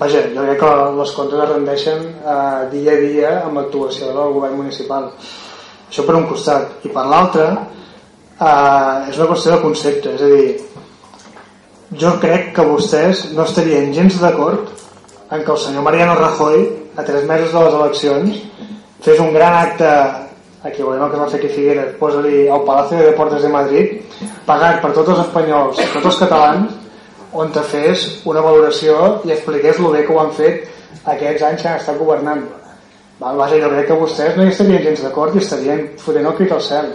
Vaja, jo crec que les comptes es rendeixen eh, dia a dia amb l'actuació del govern municipal. Això per un costat. I per l'altre, eh, és una qüestió de concepte. És a dir, jo crec que vostès no estarien gens d'acord en que el senyor Mariano Rajoy, a tres mesos de les eleccions, fes un gran acte aquí el que va fer aquí Figueres posa-li al Palacio de Deportes de Madrid pagat per tots els espanyols tots els catalans on te fes una valoració i expliqués el bé que ho han fet aquests anys que han estat governant. Vaja, jo crec que vostès no hi estarien gens d'acord i estarien fotent el crit al cel